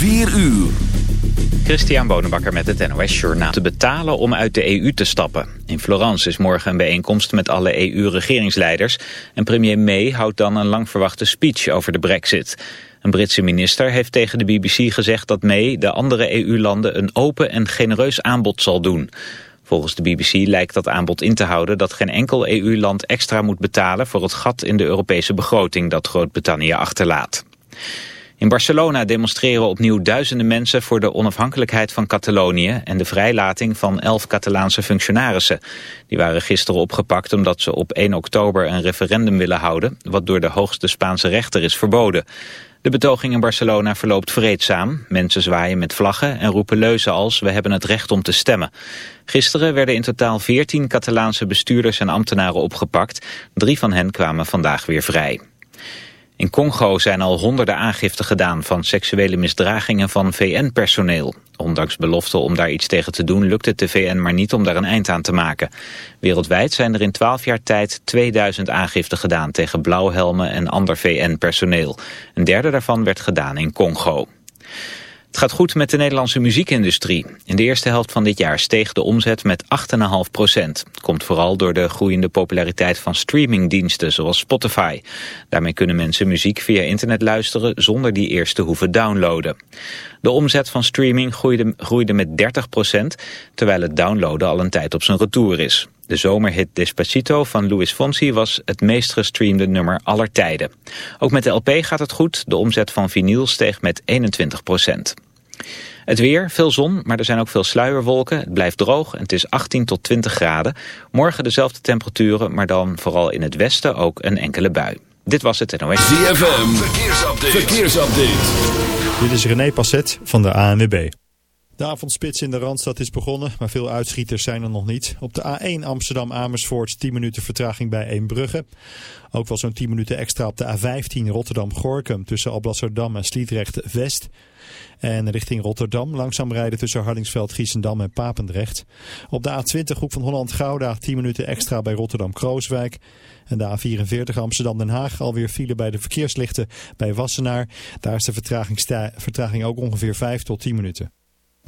4 uur. Christian Bonenbakker met het NOS Journaal. Te betalen om uit de EU te stappen. In Florence is morgen een bijeenkomst met alle EU-regeringsleiders. En premier May houdt dan een lang verwachte speech over de brexit. Een Britse minister heeft tegen de BBC gezegd dat May de andere EU-landen een open en genereus aanbod zal doen. Volgens de BBC lijkt dat aanbod in te houden dat geen enkel EU-land extra moet betalen voor het gat in de Europese begroting dat Groot-Brittannië achterlaat. In Barcelona demonstreren opnieuw duizenden mensen voor de onafhankelijkheid van Catalonië en de vrijlating van elf Catalaanse functionarissen. Die waren gisteren opgepakt omdat ze op 1 oktober een referendum willen houden, wat door de hoogste Spaanse rechter is verboden. De betoging in Barcelona verloopt vreedzaam. Mensen zwaaien met vlaggen en roepen leuzen als we hebben het recht om te stemmen. Gisteren werden in totaal 14 Catalaanse bestuurders en ambtenaren opgepakt. Drie van hen kwamen vandaag weer vrij. In Congo zijn al honderden aangiften gedaan van seksuele misdragingen van VN-personeel. Ondanks beloften om daar iets tegen te doen lukt het de VN maar niet om daar een eind aan te maken. Wereldwijd zijn er in 12 jaar tijd 2000 aangiften gedaan tegen blauwhelmen en ander VN-personeel. Een derde daarvan werd gedaan in Congo. Het gaat goed met de Nederlandse muziekindustrie. In de eerste helft van dit jaar steeg de omzet met 8,5 procent. Komt vooral door de groeiende populariteit van streamingdiensten zoals Spotify. Daarmee kunnen mensen muziek via internet luisteren zonder die eerst te hoeven downloaden. De omzet van streaming groeide, groeide met 30 procent, terwijl het downloaden al een tijd op zijn retour is. De zomerhit Despacito van Luis Fonsi was het meest gestreamde nummer aller tijden. Ook met de LP gaat het goed. De omzet van vinyl steeg met 21 procent. Het weer, veel zon, maar er zijn ook veel sluierwolken. Het blijft droog en het is 18 tot 20 graden. Morgen dezelfde temperaturen, maar dan vooral in het westen ook een enkele bui. Dit was het NOS. ZFM, verkeersupdate. verkeersupdate. Dit is René Passet van de ANWB. De avondspits in de Randstad is begonnen, maar veel uitschieters zijn er nog niet. Op de A1 Amsterdam-Amersfoort 10 minuten vertraging bij Eembrugge. Ook wel zo'n 10 minuten extra op de A15 Rotterdam-Gorkum tussen Alblasserdam en Sliedrecht-West. En richting Rotterdam langzaam rijden tussen Hardingsveld, Giesendam en Papendrecht. Op de A20 Hoek van Holland-Gouda 10 minuten extra bij Rotterdam-Krooswijk. En de A44 Amsterdam-Den Haag alweer file bij de verkeerslichten bij Wassenaar. Daar is de vertraging, vertraging ook ongeveer 5 tot 10 minuten.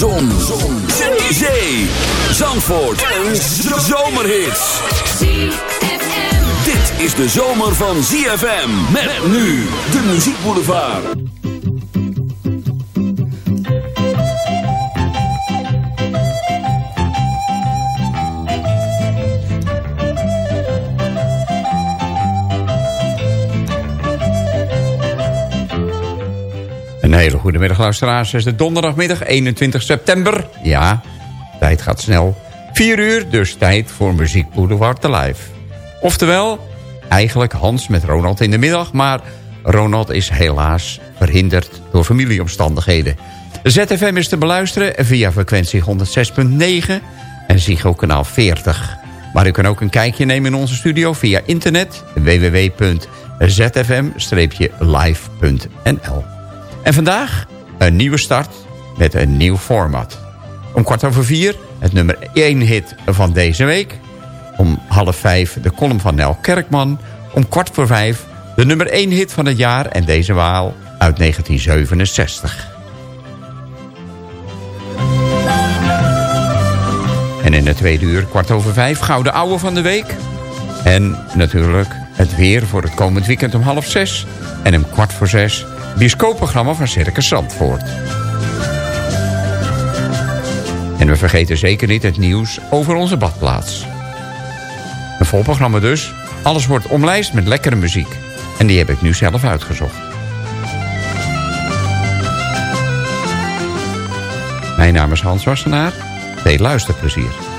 Zon. Zon. Zee. Zandvoort. Een zomerhit. Dit is de zomer van ZFM. Met nu de muziekboulevard. Een hele goede middag luisteraars. Het is de donderdagmiddag 21 september. Ja, tijd gaat snel. 4 uur, dus tijd voor Muziek Boulevard te live. Oftewel, eigenlijk Hans met Ronald in de middag... maar Ronald is helaas verhinderd door familieomstandigheden. De ZFM is te beluisteren via frequentie 106.9 en Ziggo kanaal 40. Maar u kan ook een kijkje nemen in onze studio via internet www.zfm-live.nl En vandaag een nieuwe start met een nieuw format. Om kwart over vier het nummer 1 hit van deze week. Om half vijf de column van Nel Kerkman. Om kwart voor vijf de nummer 1 hit van het jaar en deze waal uit 1967. En in de tweede uur, kwart over vijf, Gouden Ouwe van de Week. En natuurlijk het weer voor het komend weekend om half zes. En om kwart voor zes, bioscoopprogramma van Circus Zandvoort. En we vergeten zeker niet het nieuws over onze badplaats. Een vol programma dus. Alles wordt omlijst met lekkere muziek. En die heb ik nu zelf uitgezocht. Mijn naam is Hans Wassenaar. Veel luisterplezier.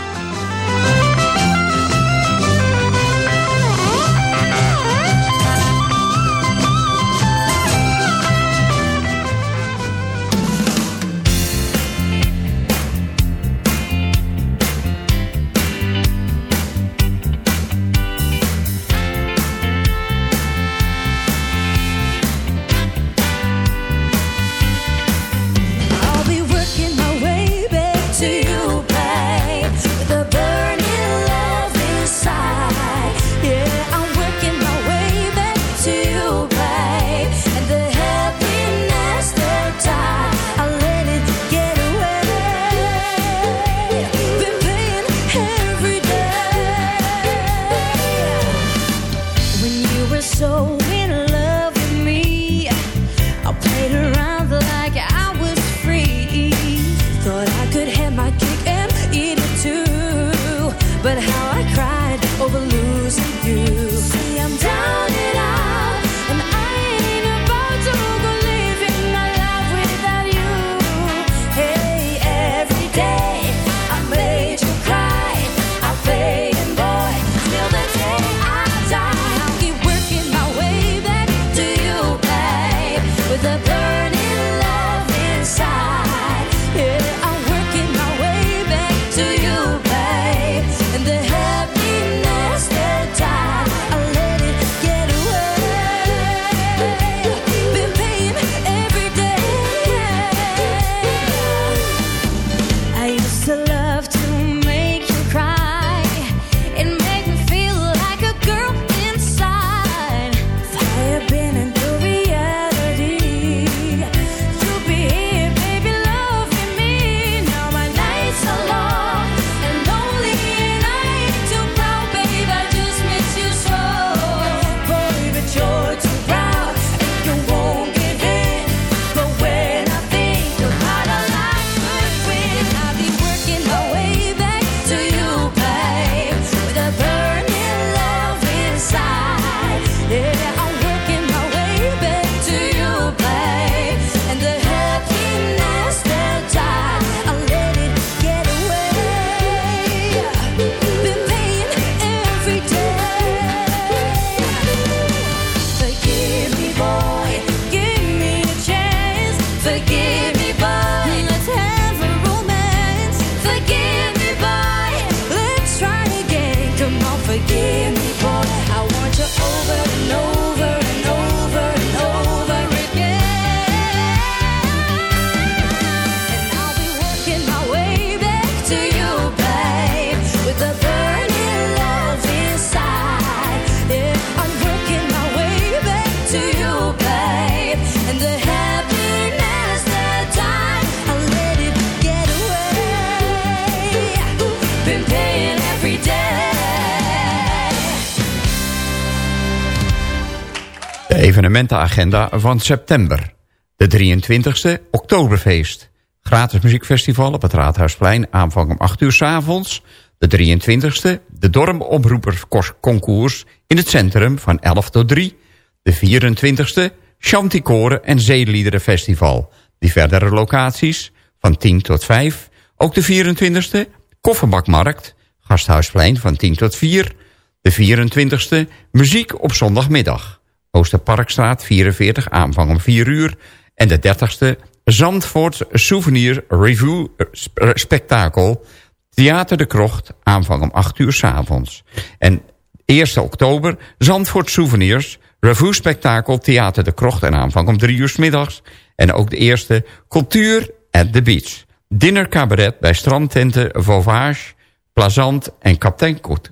Evenementenagenda van september. De 23e, Oktoberfeest. Gratis muziekfestival op het Raadhuisplein, aanvang om 8 uur s avonds. De 23e, de Dormomroepersconcours in het centrum van 11 tot 3. De 24e, Chanticoren en Zeeliederenfestival. Die verdere locaties van 10 tot 5. Ook de 24e, Kofferbakmarkt, Gasthuisplein van 10 tot 4. De 24e, muziek op zondagmiddag. Oosterparkstraat 44, aanvang om 4 uur. En de 30e, Zandvoort Souvenir Review eh, Spektakel... Theater de Krocht, aanvang om 8 uur s avonds. En 1 oktober, Zandvoort Souvenirs... Revue Spektakel, Theater de Krocht en aanvang om 3 uur middags. En ook de eerste, Cultuur at the Beach. Dinner cabaret bij strandtenten Vauvage, Plazant en Kaptein Koet.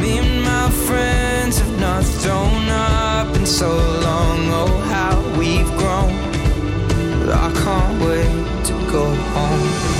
me and my friends have not thrown up in so long. Oh how we've grown. I can't wait to go home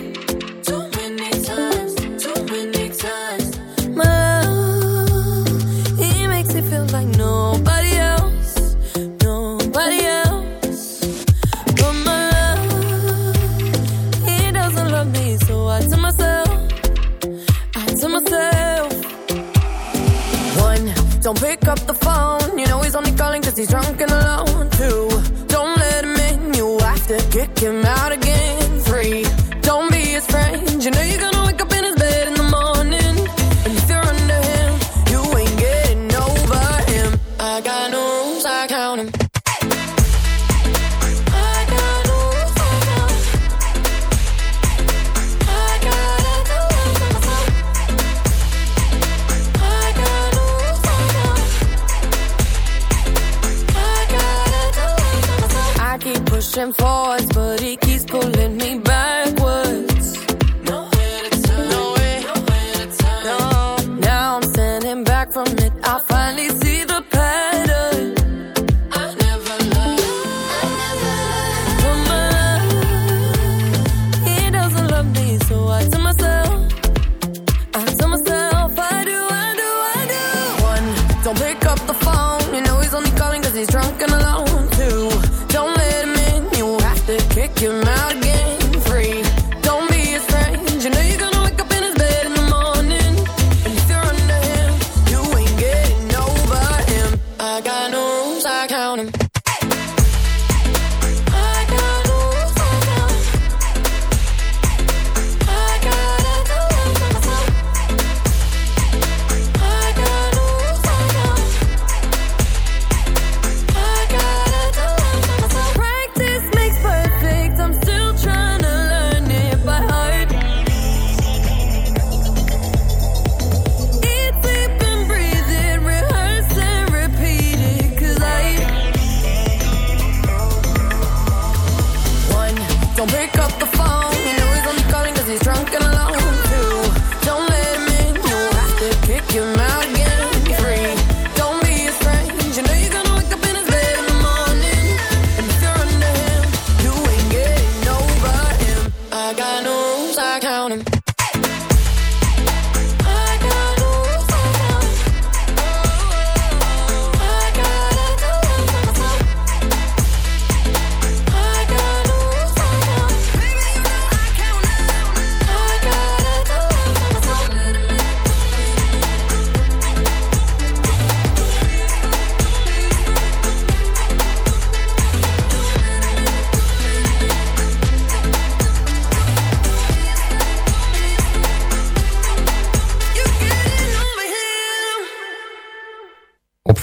he's drunk and alone too. Don't let him in, you have to kick him out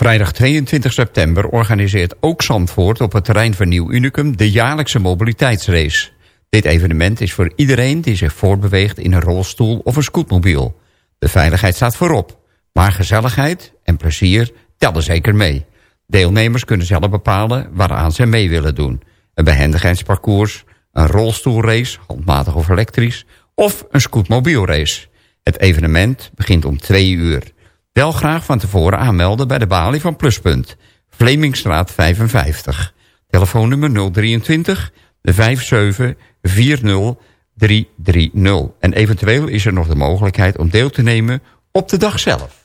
Vrijdag 22 september organiseert ook Zandvoort op het terrein van Nieuw Unicum de jaarlijkse mobiliteitsrace. Dit evenement is voor iedereen die zich voortbeweegt in een rolstoel of een scootmobiel. De veiligheid staat voorop, maar gezelligheid en plezier tellen zeker mee. Deelnemers kunnen zelf bepalen waaraan ze mee willen doen. Een behendigheidsparcours, een rolstoelrace, handmatig of elektrisch, of een scootmobielrace. Het evenement begint om twee uur. Wel graag van tevoren aanmelden bij de balie van Pluspunt. Vlemingstraat 55. Telefoonnummer 023 57 40 330. En eventueel is er nog de mogelijkheid om deel te nemen op de dag zelf.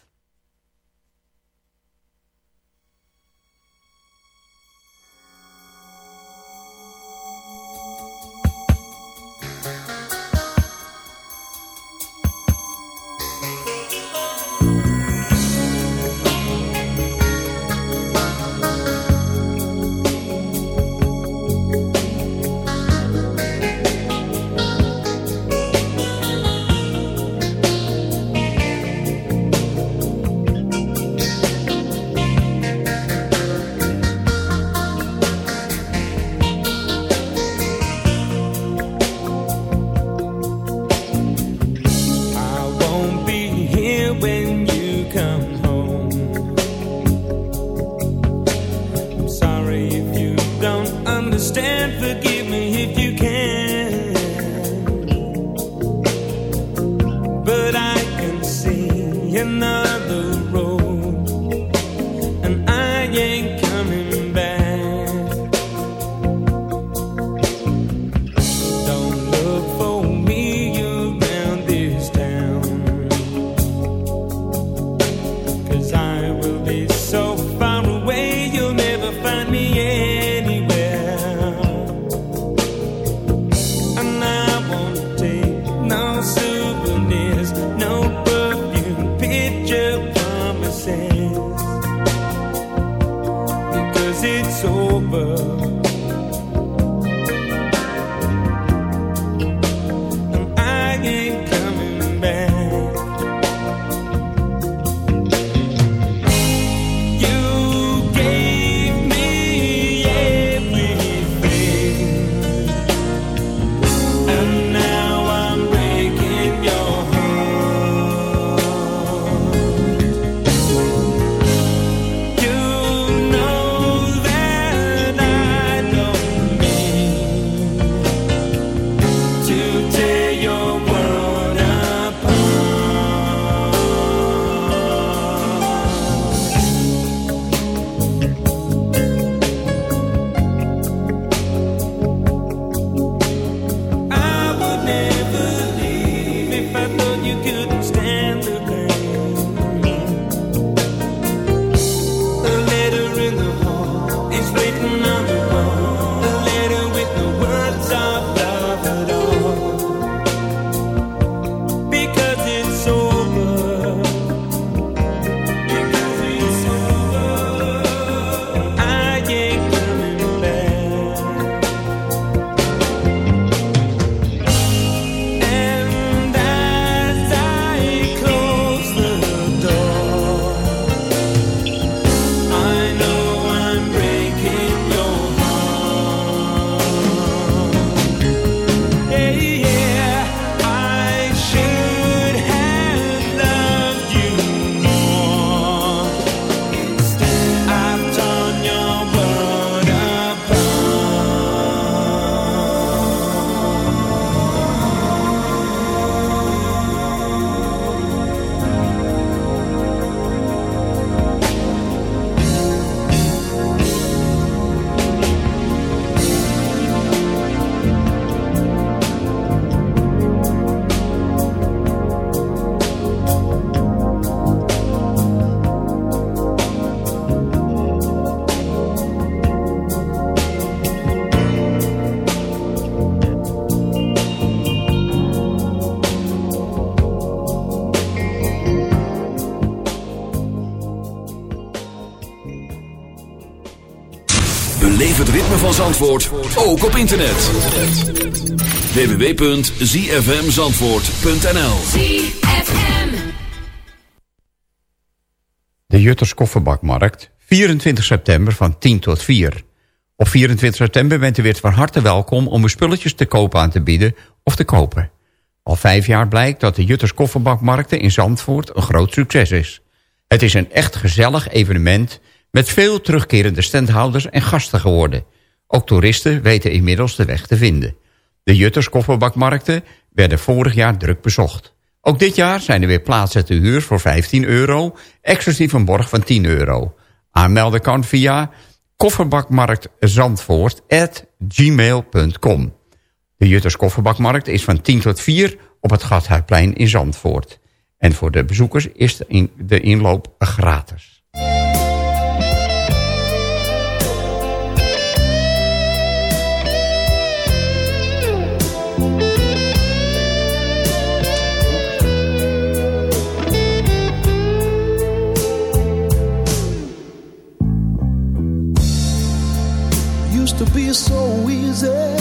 Zandvoort ook op internet. www.zfmzandvoort.nl De Jutters Kofferbakmarkt, 24 september van 10 tot 4. Op 24 september bent u weer van harte welkom om uw spulletjes te koop aan te bieden of te kopen. Al vijf jaar blijkt dat de Jutters Kofferbakmarkten in Zandvoort een groot succes is. Het is een echt gezellig evenement met veel terugkerende standhouders en gasten geworden. Ook toeristen weten inmiddels de weg te vinden. De Jutters kofferbakmarkten werden vorig jaar druk bezocht. Ook dit jaar zijn er weer plaatsen te huur voor 15 euro, exclusief een borg van 10 euro. Aanmelden kan via kofferbakmarktzandvoort.gmail.com De Jutters kofferbakmarkt is van 10 tot 4 op het Gathuisplein in Zandvoort. En voor de bezoekers is de inloop gratis. Easy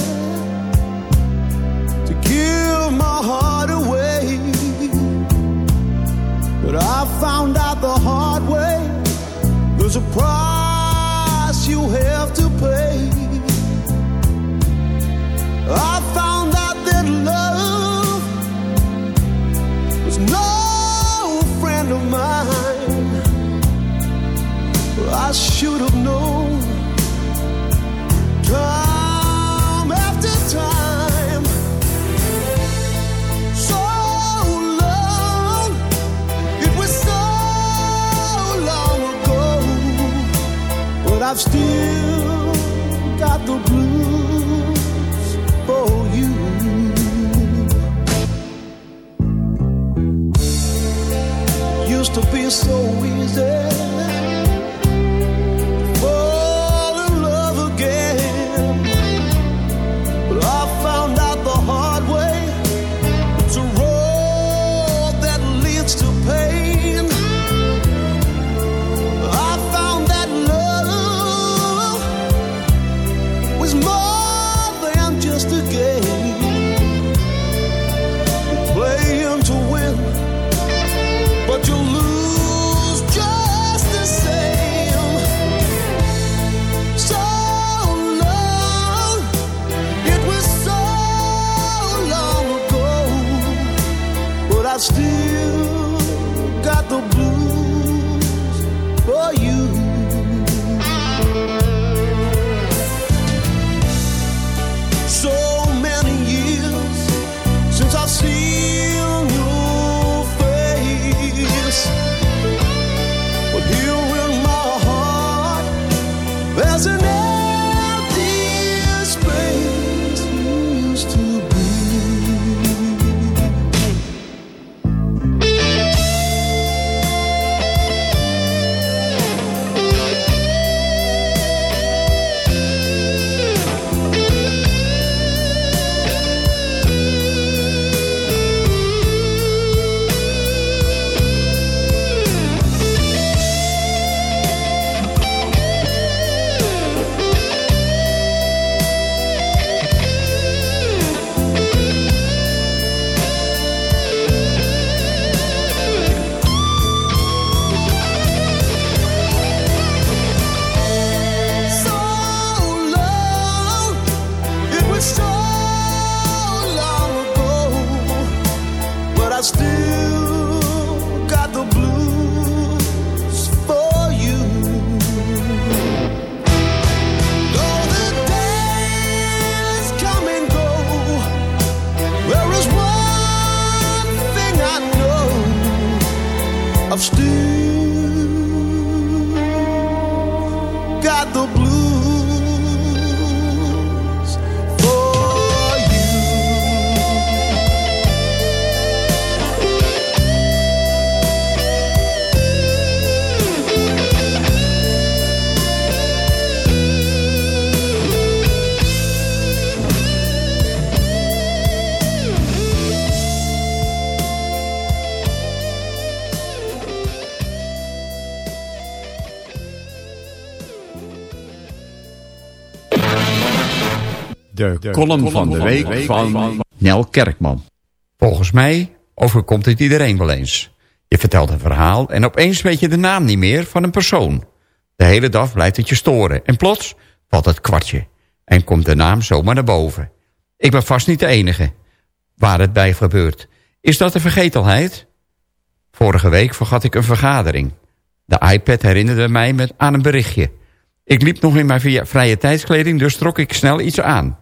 so weak. De column van de week van Nel Kerkman. Volgens mij overkomt het iedereen wel eens. Je vertelt een verhaal en opeens weet je de naam niet meer van een persoon. De hele dag blijft het je storen en plots valt het kwartje. En komt de naam zomaar naar boven. Ik ben vast niet de enige waar het bij gebeurt. Is dat de vergetelheid? Vorige week vergat ik een vergadering. De iPad herinnerde mij met aan een berichtje. Ik liep nog in mijn vrije tijdskleding, dus trok ik snel iets aan.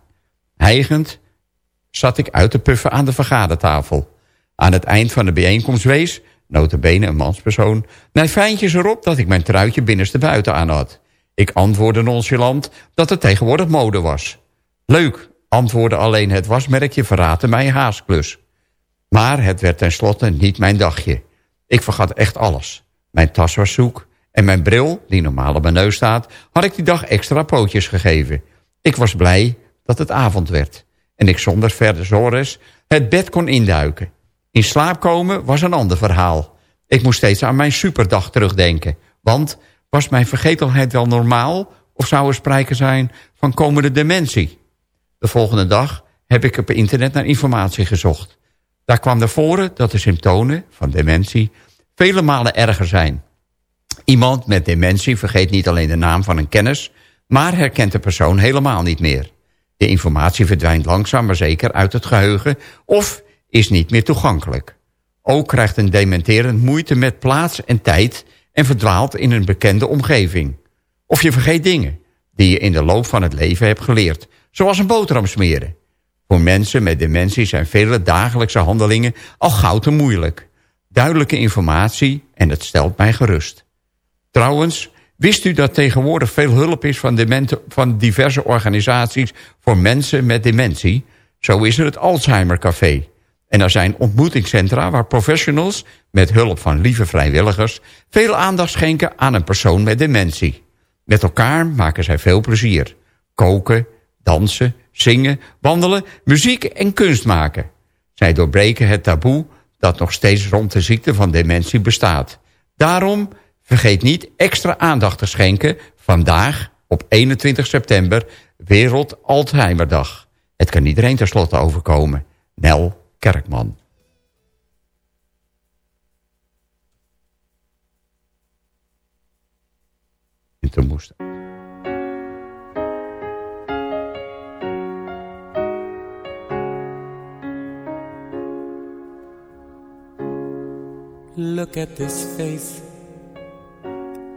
Hijgend zat ik uit te puffen aan de vergadertafel. Aan het eind van de bijeenkomst wees, notabene een manspersoon... mijn fijntjes erop dat ik mijn truitje binnenste buiten aan had. Ik antwoordde nonchalant dat het tegenwoordig mode was. Leuk, antwoordde alleen het wasmerkje verraten mij haasklus. Maar het werd tenslotte niet mijn dagje. Ik vergat echt alles. Mijn tas was zoek en mijn bril, die normaal op mijn neus staat... had ik die dag extra pootjes gegeven. Ik was blij dat het avond werd. En ik zonder verder zorgen het bed kon induiken. In slaap komen was een ander verhaal. Ik moest steeds aan mijn superdag terugdenken. Want was mijn vergetelheid wel normaal... of zou er sprake zijn van komende dementie? De volgende dag heb ik op internet naar informatie gezocht. Daar kwam naar voren dat de symptomen van dementie... vele malen erger zijn. Iemand met dementie vergeet niet alleen de naam van een kennis... maar herkent de persoon helemaal niet meer. De informatie verdwijnt langzaam maar zeker uit het geheugen... of is niet meer toegankelijk. Ook krijgt een dementerend moeite met plaats en tijd... en verdwaalt in een bekende omgeving. Of je vergeet dingen die je in de loop van het leven hebt geleerd... zoals een boterham smeren. Voor mensen met dementie zijn vele dagelijkse handelingen al gauw te moeilijk. Duidelijke informatie en het stelt mij gerust. Trouwens, Wist u dat tegenwoordig veel hulp is van, demente, van diverse organisaties voor mensen met dementie? Zo is er het Alzheimer Café. En er zijn ontmoetingscentra waar professionals... met hulp van lieve vrijwilligers... veel aandacht schenken aan een persoon met dementie. Met elkaar maken zij veel plezier. Koken, dansen, zingen, wandelen, muziek en kunst maken. Zij doorbreken het taboe dat nog steeds rond de ziekte van dementie bestaat. Daarom vergeet niet extra aandacht te schenken... vandaag op 21 september Wereld Alzheimerdag. Het kan iedereen tenslotte overkomen. Nel Kerkman. En moest Look at this face.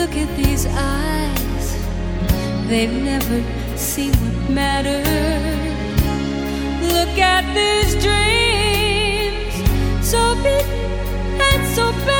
Look at these eyes, they've never seen what matters. Look at these dreams, so big and so better.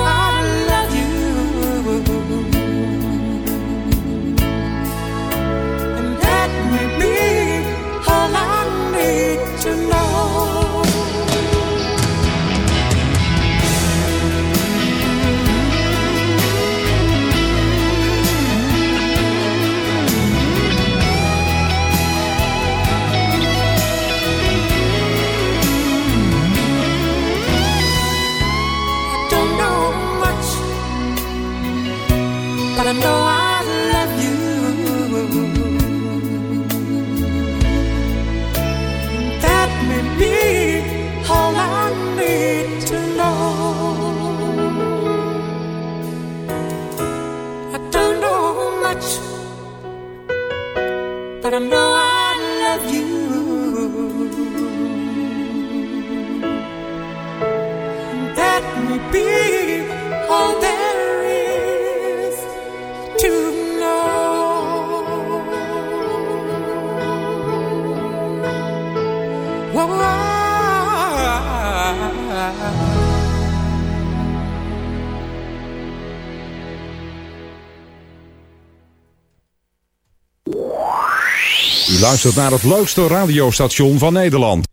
luistert naar het leukste radiostation van Nederland.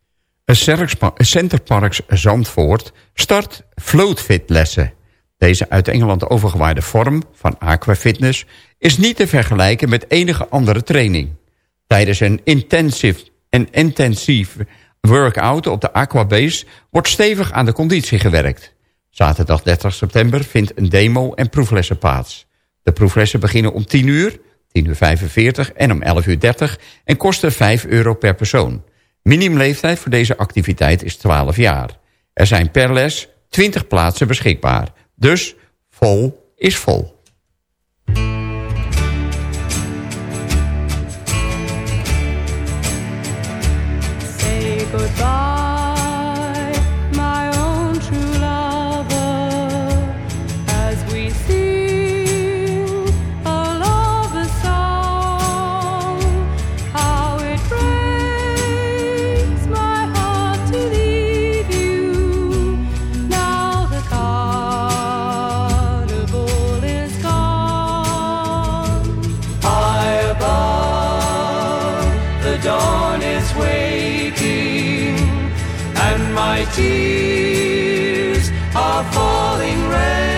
Centerparks Zandvoort start floatfit lessen. Deze uit Engeland overgewaaide vorm van aquafitness is niet te vergelijken met enige andere training. Tijdens een intensief, een intensief workout op de Aquabase wordt stevig aan de conditie gewerkt. Zaterdag 30 september vindt een demo en proeflessen plaats. De proeflessen beginnen om 10 uur, 10 uur 45 en om 11 uur 30 en kosten 5 euro per persoon. Minimumleeftijd voor deze activiteit is 12 jaar. Er zijn per les 20 plaatsen beschikbaar. Dus vol is vol. Say aching, and my tears are falling red.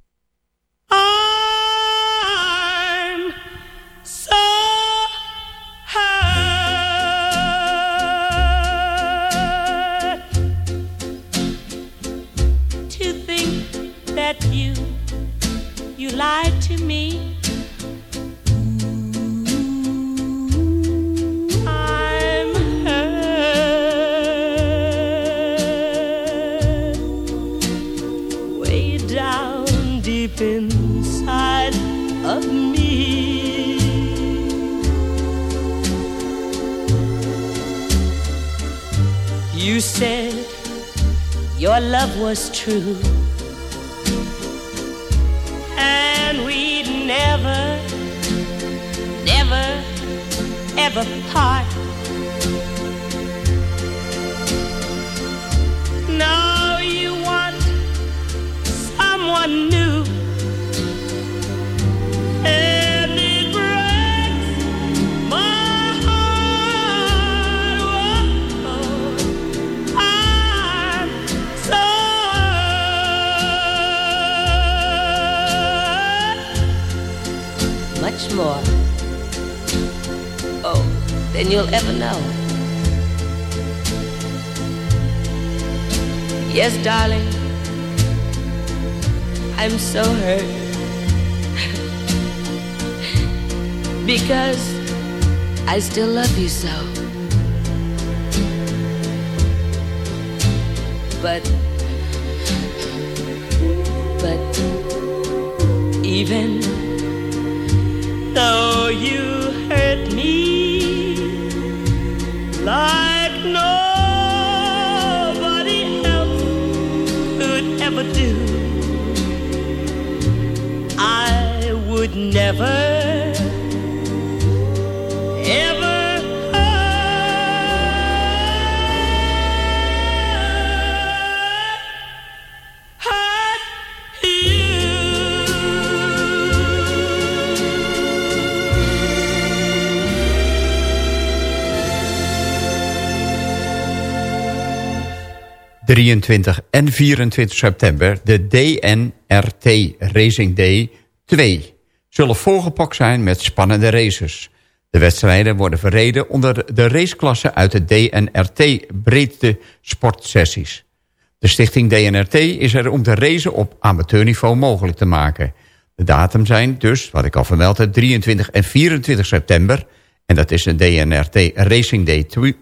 one new. And it breaks my heart. Oh, I'm so much more. Oh, than you'll ever know. Yes, darling. I'm so hurt because I still love you so. But, but, even though you hurt me like nobody else could ever do. never ever ...23 en 24 september... ...de DNRT Racing Day 2 zullen volgepakt zijn met spannende races. De wedstrijden worden verreden onder de raceklassen uit de DNRT breedte sportsessies. De stichting DNRT is er om de racen op amateurniveau mogelijk te maken. De datum zijn dus, wat ik al vermeld heb, 23 en 24 september. En dat is een DNRT Racing Day 2.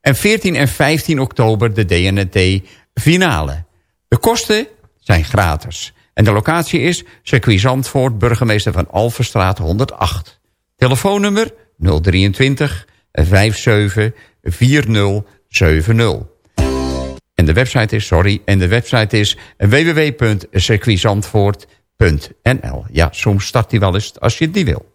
En 14 en 15 oktober de DNRT finale. De kosten zijn gratis. En de locatie is Circuisantvoort burgemeester van Alverstraat 108. Telefoonnummer 023 57 4070. En de website is, sorry, en de website is www.circuitzandvoort.nl. Ja, soms start die wel eens als je die wil.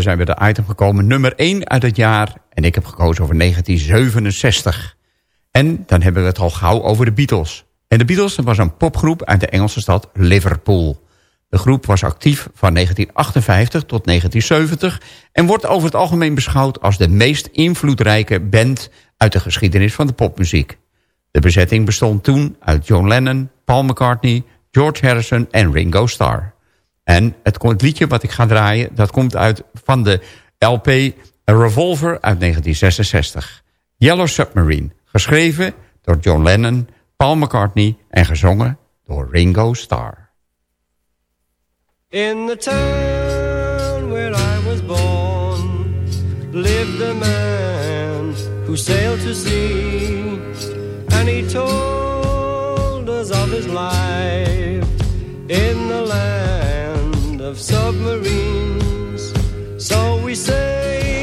We zijn bij de item gekomen. Nummer 1 uit het jaar. En ik heb gekozen over 1967. En dan hebben we het al gauw over de Beatles. En de Beatles was een popgroep uit de Engelse stad Liverpool. De groep was actief van 1958 tot 1970... en wordt over het algemeen beschouwd als de meest invloedrijke band... uit de geschiedenis van de popmuziek. De bezetting bestond toen uit John Lennon, Paul McCartney... George Harrison en Ringo Starr. En het, het liedje wat ik ga draaien... dat komt uit van de LP A Revolver uit 1966. Yellow Submarine, geschreven door John Lennon, Paul McCartney... en gezongen door Ringo Starr. In the town where I was born lived a man who sailed to sea, and he told us of his life in the land of submarines. So we sailed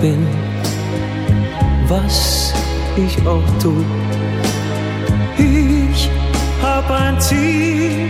bin, was ich auch tu. Ich hab ein Ziel.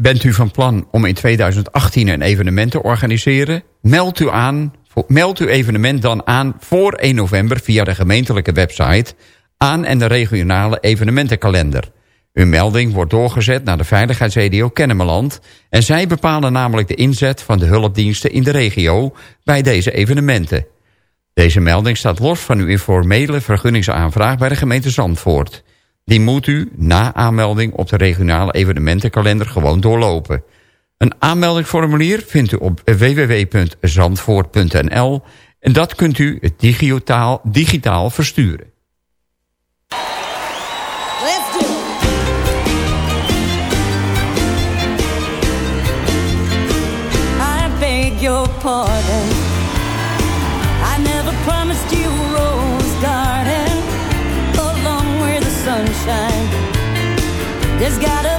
Bent u van plan om in 2018 een evenement te organiseren? Meld u, aan, meld uw evenement dan aan voor 1 november via de gemeentelijke website... aan en de regionale evenementenkalender. Uw melding wordt doorgezet naar de Veiligheids-EDO Kennemerland... en zij bepalen namelijk de inzet van de hulpdiensten in de regio bij deze evenementen. Deze melding staat los van uw informele vergunningsaanvraag bij de gemeente Zandvoort... Die moet u na aanmelding op de regionale evenementenkalender gewoon doorlopen. Een aanmeldingsformulier vindt u op www.zandvoort.nl en dat kunt u digitaal, digitaal versturen. it's gotta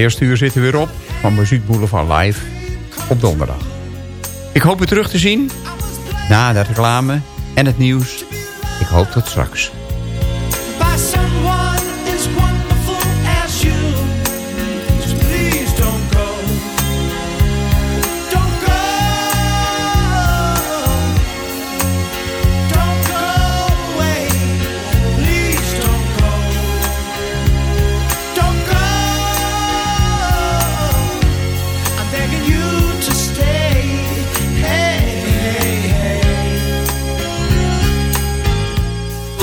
eerste uur zit er weer op van Muziek Boulevard Live op donderdag. Ik hoop u terug te zien na de reclame en het nieuws. Ik hoop tot straks.